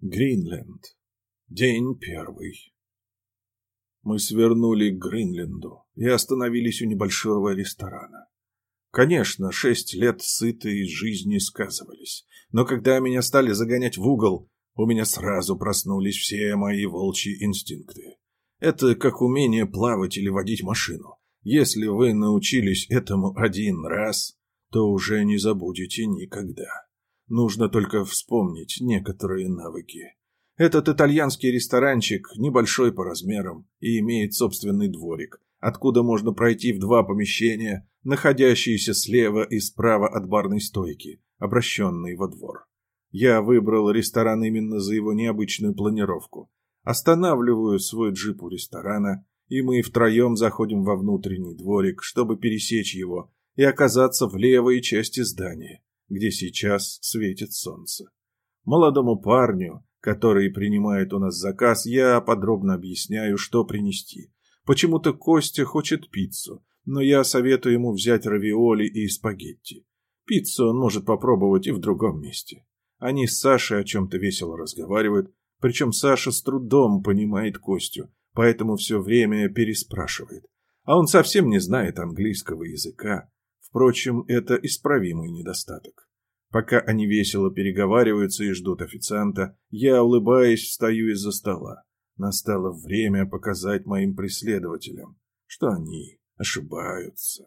Гринленд. День первый. Мы свернули к Гринленду и остановились у небольшого ресторана. Конечно, шесть лет сытой жизни сказывались, но когда меня стали загонять в угол, у меня сразу проснулись все мои волчьи инстинкты. Это как умение плавать или водить машину. Если вы научились этому один раз, то уже не забудете никогда. Нужно только вспомнить некоторые навыки. Этот итальянский ресторанчик небольшой по размерам и имеет собственный дворик, откуда можно пройти в два помещения, находящиеся слева и справа от барной стойки, обращенные во двор. Я выбрал ресторан именно за его необычную планировку. Останавливаю свой джип у ресторана, и мы втроем заходим во внутренний дворик, чтобы пересечь его и оказаться в левой части здания, где сейчас светит солнце. Молодому парню, который принимает у нас заказ, я подробно объясняю, что принести. Почему-то Костя хочет пиццу, но я советую ему взять равиоли и спагетти. Пиццу он может попробовать и в другом месте. Они с Сашей о чем-то весело разговаривают, причем Саша с трудом понимает Костю, поэтому все время переспрашивает. А он совсем не знает английского языка. Впрочем, это исправимый недостаток. Пока они весело переговариваются и ждут официанта, я, улыбаясь, встаю из-за стола. Настало время показать моим преследователям, что они ошибаются.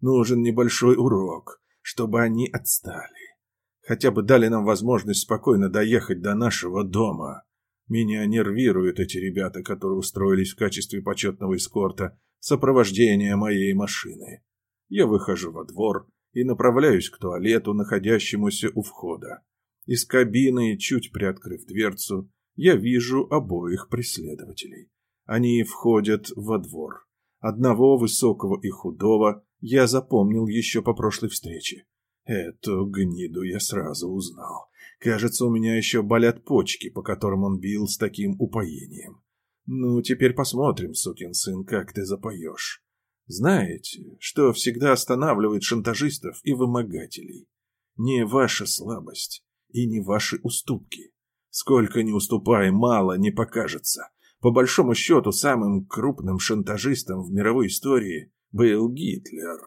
Нужен небольшой урок, чтобы они отстали. Хотя бы дали нам возможность спокойно доехать до нашего дома. Меня нервируют эти ребята, которые устроились в качестве почетного эскорта сопровождения моей машины. Я выхожу во двор и направляюсь к туалету, находящемуся у входа. Из кабины, чуть приоткрыв дверцу, я вижу обоих преследователей. Они входят во двор. Одного высокого и худого я запомнил еще по прошлой встрече. Эту гниду я сразу узнал. Кажется, у меня еще болят почки, по которым он бил с таким упоением. Ну, теперь посмотрим, сукин сын, как ты запоешь. Знаете, что всегда останавливает шантажистов и вымогателей? Не ваша слабость и не ваши уступки. Сколько ни уступай, мало не покажется. По большому счету, самым крупным шантажистом в мировой истории был Гитлер.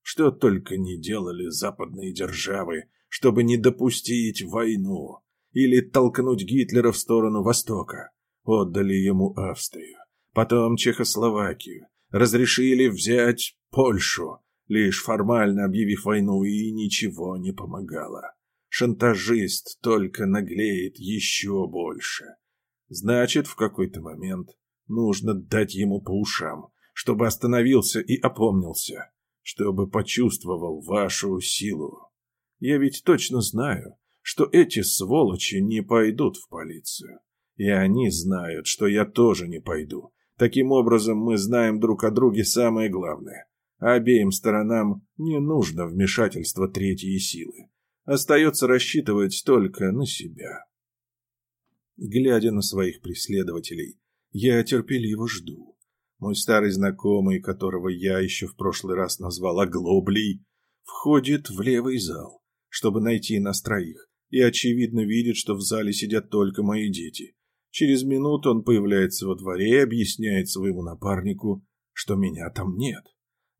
Что только не делали западные державы, чтобы не допустить войну или толкнуть Гитлера в сторону Востока. Отдали ему Австрию, потом Чехословакию, разрешили взять Польшу, лишь формально объявив войну, и ничего не помогало. Шантажист только наглеет еще больше. Значит, в какой-то момент нужно дать ему по ушам, чтобы остановился и опомнился, чтобы почувствовал вашу силу. Я ведь точно знаю, что эти сволочи не пойдут в полицию. И они знают, что я тоже не пойду, Таким образом, мы знаем друг о друге самое главное. Обеим сторонам не нужно вмешательство третьей силы. Остается рассчитывать только на себя. Глядя на своих преследователей, я терпеливо жду. Мой старый знакомый, которого я еще в прошлый раз назвал Оглоблей, входит в левый зал, чтобы найти нас троих, и, очевидно, видит, что в зале сидят только мои дети. Через минуту он появляется во дворе и объясняет своему напарнику, что меня там нет.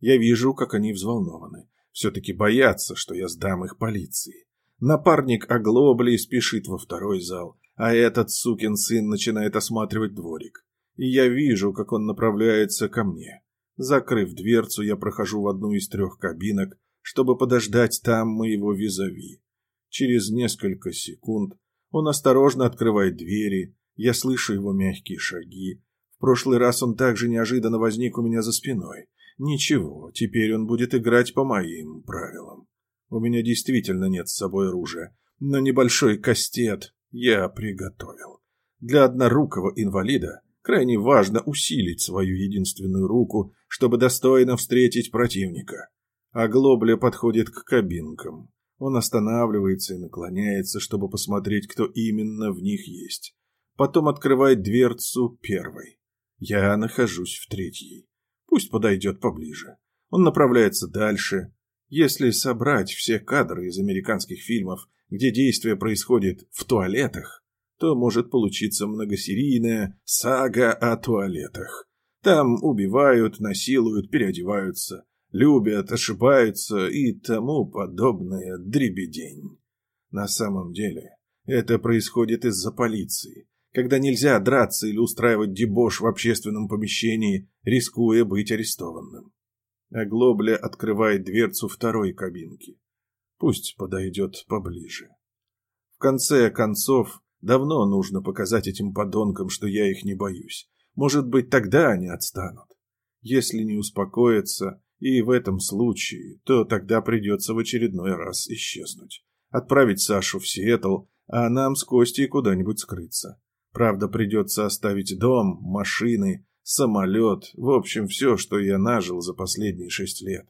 Я вижу, как они взволнованы. Все-таки боятся, что я сдам их полиции. Напарник оглобли спешит во второй зал, а этот сукин сын начинает осматривать дворик. И я вижу, как он направляется ко мне. Закрыв дверцу, я прохожу в одну из трех кабинок, чтобы подождать там моего визави. Через несколько секунд он осторожно открывает двери, я слышу его мягкие шаги. В прошлый раз он также неожиданно возник у меня за спиной. Ничего, теперь он будет играть по моим правилам. У меня действительно нет с собой оружия, но небольшой кастет я приготовил. Для однорукого инвалида крайне важно усилить свою единственную руку, чтобы достойно встретить противника. А Глобля подходит к кабинкам. Он останавливается и наклоняется, чтобы посмотреть, кто именно в них есть потом открывает дверцу первой. Я нахожусь в третьей. Пусть подойдет поближе. Он направляется дальше. Если собрать все кадры из американских фильмов, где действие происходит в туалетах, то может получиться многосерийная сага о туалетах. Там убивают, насилуют, переодеваются, любят, ошибаются и тому подобное дребедень. На самом деле это происходит из-за полиции, когда нельзя драться или устраивать дебош в общественном помещении, рискуя быть арестованным. Оглобля открывает дверцу второй кабинки. Пусть подойдет поближе. В конце концов, давно нужно показать этим подонкам, что я их не боюсь. Может быть, тогда они отстанут. Если не успокоятся, и в этом случае, то тогда придется в очередной раз исчезнуть. Отправить Сашу в Сиэтл, а нам с Костей куда-нибудь скрыться. Правда, придется оставить дом, машины, самолет, в общем, все, что я нажил за последние шесть лет.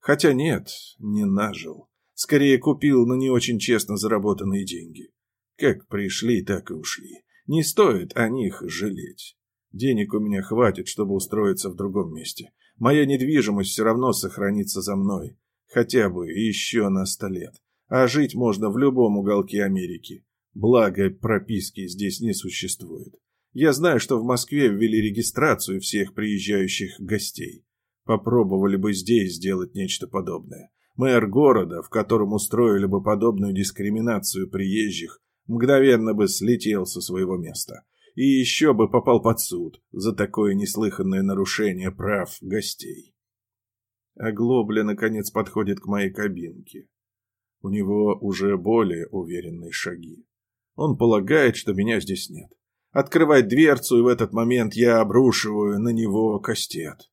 Хотя нет, не нажил. Скорее купил на не очень честно заработанные деньги. Как пришли, так и ушли. Не стоит о них жалеть. Денег у меня хватит, чтобы устроиться в другом месте. Моя недвижимость все равно сохранится за мной. Хотя бы еще на сто лет. А жить можно в любом уголке Америки. Благо, прописки здесь не существует. Я знаю, что в Москве ввели регистрацию всех приезжающих гостей. Попробовали бы здесь сделать нечто подобное. Мэр города, в котором устроили бы подобную дискриминацию приезжих, мгновенно бы слетел со своего места и еще бы попал под суд за такое неслыханное нарушение прав гостей. Оглобля, наконец, подходит к моей кабинке. У него уже более уверенные шаги. Он полагает, что меня здесь нет. Открывает дверцу, и в этот момент я обрушиваю на него кастет.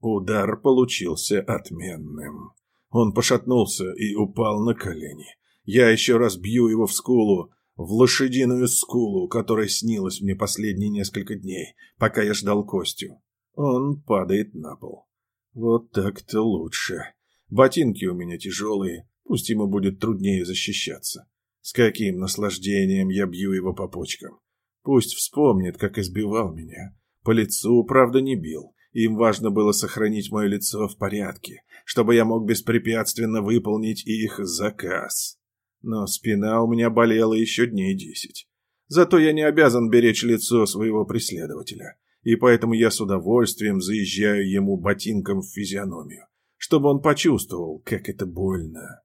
Удар получился отменным. Он пошатнулся и упал на колени. Я еще раз бью его в скулу, в лошадиную скулу, которая снилась мне последние несколько дней, пока я ждал Костю. Он падает на пол. Вот так-то лучше. Ботинки у меня тяжелые, пусть ему будет труднее защищаться. С каким наслаждением я бью его по почкам. Пусть вспомнит, как избивал меня. По лицу, правда, не бил. Им важно было сохранить мое лицо в порядке, чтобы я мог беспрепятственно выполнить их заказ. Но спина у меня болела еще дней десять. Зато я не обязан беречь лицо своего преследователя, и поэтому я с удовольствием заезжаю ему ботинком в физиономию, чтобы он почувствовал, как это больно.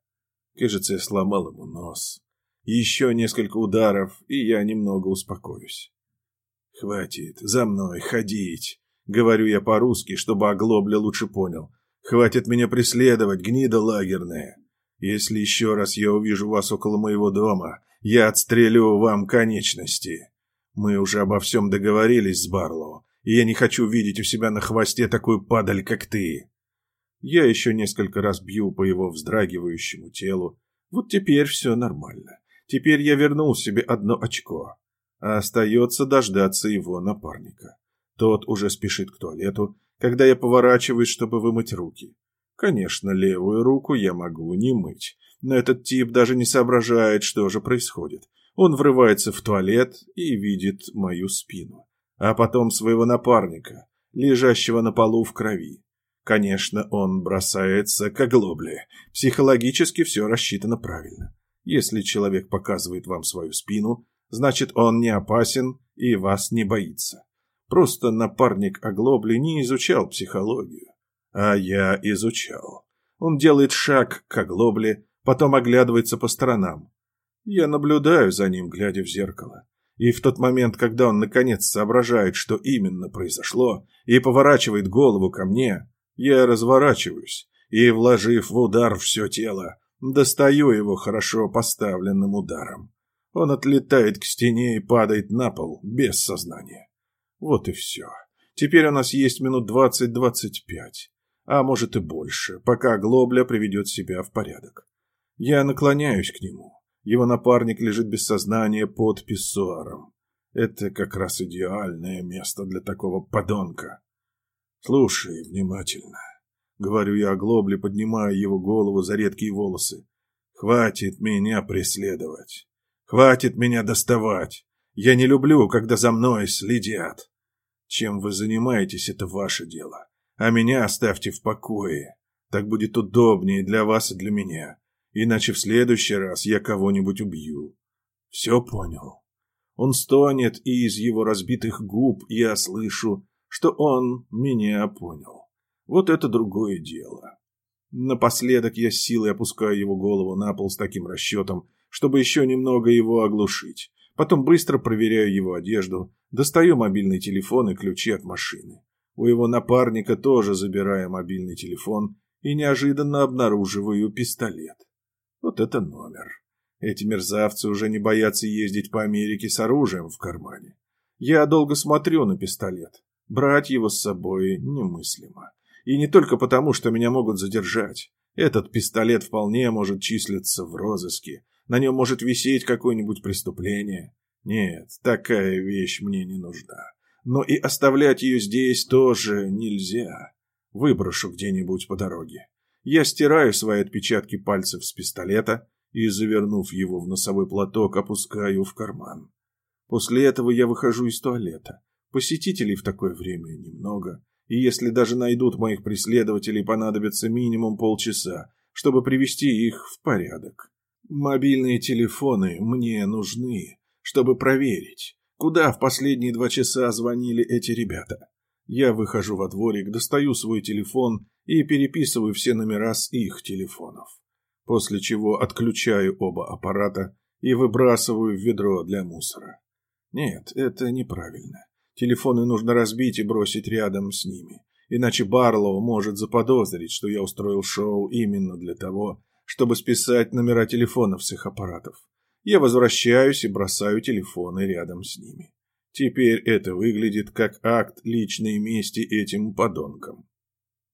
Кажется, я сломал ему нос. Еще несколько ударов, и я немного успокоюсь. «Хватит, за мной ходить!» — говорю я по-русски, чтобы оглобля лучше понял. «Хватит меня преследовать, гнида лагерная!» Если еще раз я увижу вас около моего дома, я отстрелю вам конечности. Мы уже обо всем договорились с Барлоу, и я не хочу видеть у себя на хвосте такую падаль, как ты. Я еще несколько раз бью по его вздрагивающему телу. Вот теперь все нормально. Теперь я вернул себе одно очко. А остается дождаться его напарника. Тот уже спешит к туалету, когда я поворачиваюсь, чтобы вымыть руки. Конечно, левую руку я могу не мыть, но этот тип даже не соображает, что же происходит. Он врывается в туалет и видит мою спину, а потом своего напарника, лежащего на полу в крови. Конечно, он бросается к оглобле. Психологически все рассчитано правильно. Если человек показывает вам свою спину, значит он не опасен и вас не боится. Просто напарник оглобли не изучал психологию. А я изучал. Он делает шаг к оглобле, потом оглядывается по сторонам. Я наблюдаю за ним, глядя в зеркало. И в тот момент, когда он наконец соображает, что именно произошло, и поворачивает голову ко мне, я разворачиваюсь и, вложив в удар все тело, достаю его хорошо поставленным ударом. Он отлетает к стене и падает на пол без сознания. Вот и все. Теперь у нас есть минут двадцать-двадцать пять а может и больше, пока Глобля приведет себя в порядок. Я наклоняюсь к нему. Его напарник лежит без сознания под писсуаром. Это как раз идеальное место для такого подонка. Слушай внимательно. Говорю я о Глобле, поднимая его голову за редкие волосы. Хватит меня преследовать. Хватит меня доставать. Я не люблю, когда за мной следят. Чем вы занимаетесь, это ваше дело а меня оставьте в покое. Так будет удобнее для вас и для меня. Иначе в следующий раз я кого-нибудь убью. Все понял?» Он стонет, и из его разбитых губ я слышу, что он меня понял. Вот это другое дело. Напоследок я силой опускаю его голову на пол с таким расчетом, чтобы еще немного его оглушить. Потом быстро проверяю его одежду, достаю мобильный телефон и ключи от машины. У его напарника тоже забираю мобильный телефон и неожиданно обнаруживаю пистолет. Вот это номер. Эти мерзавцы уже не боятся ездить по Америке с оружием в кармане. Я долго смотрю на пистолет. Брать его с собой немыслимо. И не только потому, что меня могут задержать. Этот пистолет вполне может числиться в розыске. На нем может висеть какое-нибудь преступление. Нет, такая вещь мне не нужна. Но и оставлять ее здесь тоже нельзя. Выброшу где-нибудь по дороге. Я стираю свои отпечатки пальцев с пистолета и, завернув его в носовой платок, опускаю в карман. После этого я выхожу из туалета. Посетителей в такое время немного и если даже найдут моих преследователей, понадобится минимум полчаса, чтобы привести их в порядок. Мобильные телефоны мне нужны, чтобы проверить, куда в последние два часа звонили эти ребята. Я выхожу во дворик, достаю свой телефон и переписываю все номера с их телефонов. После чего отключаю оба аппарата и выбрасываю в ведро для мусора. Нет, это неправильно. Телефоны нужно разбить и бросить рядом с ними. Иначе Барлоу может заподозрить, что я устроил шоу именно для того, чтобы списать номера телефонов с их аппаратов. Я возвращаюсь и бросаю телефоны рядом с ними. Теперь это выглядит как акт личной мести этим подонкам.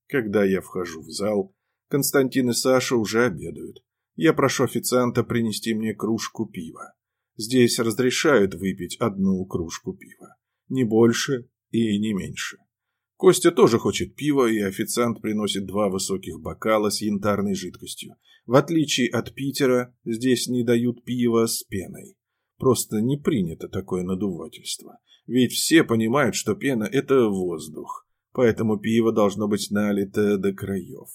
Когда я вхожу в зал, Константин и Саша уже обедают. Я прошу официанта принести мне кружку пива. Здесь разрешают выпить одну кружку пива не больше и не меньше. Костя тоже хочет пива, и официант приносит два высоких бокала с янтарной жидкостью. В отличие от Питера, здесь не дают пива с пеной. Просто не принято такое надувательство. Ведь все понимают, что пена – это воздух, поэтому пиво должно быть налито до краев.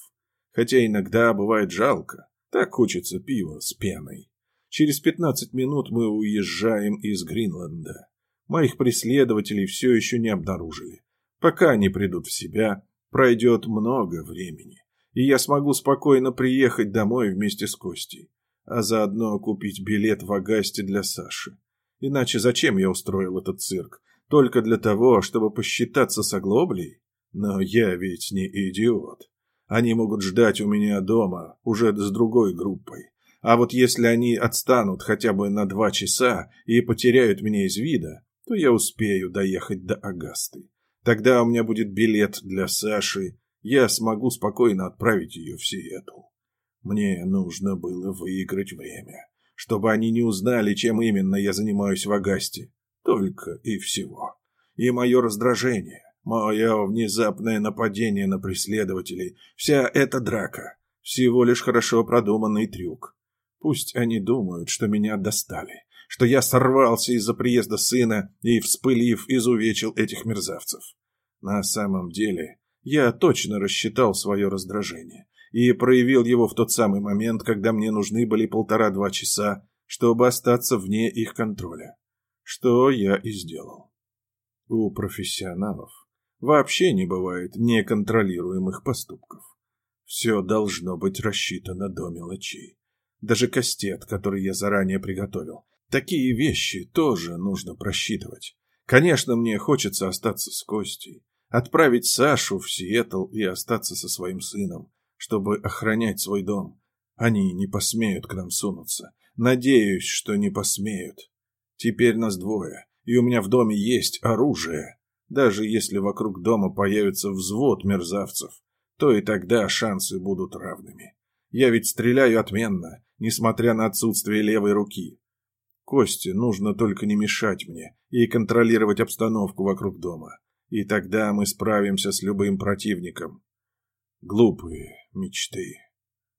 Хотя иногда бывает жалко, так хочется пива с пеной. Через 15 минут мы уезжаем из Гринланда. Моих преследователей все еще не обнаружили. Пока они придут в себя, пройдет много времени, и я смогу спокойно приехать домой вместе с Костей, а заодно купить билет в Агасте для Саши. Иначе зачем я устроил этот цирк? Только для того, чтобы посчитаться с оглоблей? Но я ведь не идиот. Они могут ждать у меня дома, уже с другой группой. А вот если они отстанут хотя бы на два часа и потеряют меня из вида, то я успею доехать до Агасты. Тогда у меня будет билет для Саши, я смогу спокойно отправить ее в Сиэтл. Мне нужно было выиграть время, чтобы они не узнали, чем именно я занимаюсь в Агасте. Только и всего. И мое раздражение, мое внезапное нападение на преследователей, вся эта драка — всего лишь хорошо продуманный трюк. Пусть они думают, что меня достали что я сорвался из-за приезда сына и, вспылив, изувечил этих мерзавцев. На самом деле, я точно рассчитал свое раздражение и проявил его в тот самый момент, когда мне нужны были полтора-два часа, чтобы остаться вне их контроля. Что я и сделал. У профессионалов вообще не бывает неконтролируемых поступков. Все должно быть рассчитано до мелочей. Даже кастет, который я заранее приготовил, Такие вещи тоже нужно просчитывать. Конечно, мне хочется остаться с Костей, отправить Сашу в Сиэтл и остаться со своим сыном, чтобы охранять свой дом. Они не посмеют к нам сунуться. Надеюсь, что не посмеют. Теперь нас двое, и у меня в доме есть оружие. Даже если вокруг дома появится взвод мерзавцев, то и тогда шансы будут равными. Я ведь стреляю отменно, несмотря на отсутствие левой руки. Косте нужно только не мешать мне и контролировать обстановку вокруг дома. И тогда мы справимся с любым противником. Глупые мечты.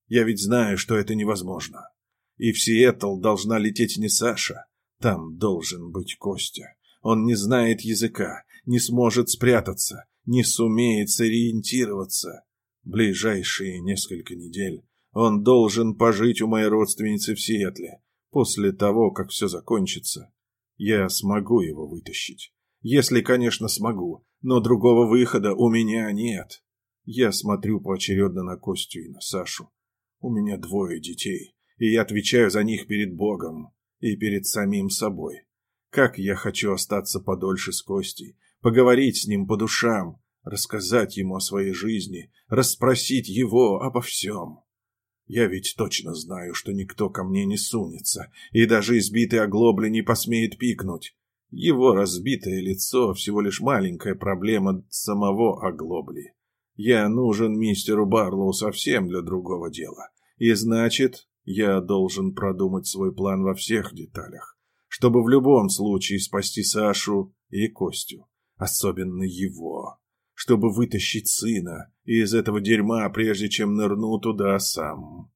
Я ведь знаю, что это невозможно. И в Сиэтл должна лететь не Саша. Там должен быть Костя. Он не знает языка, не сможет спрятаться, не сумеет сориентироваться. Ближайшие несколько недель он должен пожить у моей родственницы в Сиэтле, После того, как все закончится, Я смогу его вытащить. Если, конечно, смогу, но другого выхода у меня нет. Я смотрю поочередно на Костю и на Сашу. У меня двое детей, и я отвечаю за них перед Богом и перед самим собой. Как я хочу остаться подольше с Костей, поговорить с ним по душам, рассказать ему о своей жизни, расспросить его обо всем. Я ведь точно знаю, что никто ко мне не сунется, и даже избитый оглобли не посмеет пикнуть. Его разбитое лицо — всего лишь маленькая проблема самого оглобли. Я нужен мистеру Барлоу совсем для другого дела. И значит, я должен продумать свой план во всех деталях, чтобы в любом случае спасти Сашу и Костю, особенно его, чтобы вытащить сына из этого дерьма, прежде чем нырну туда сам.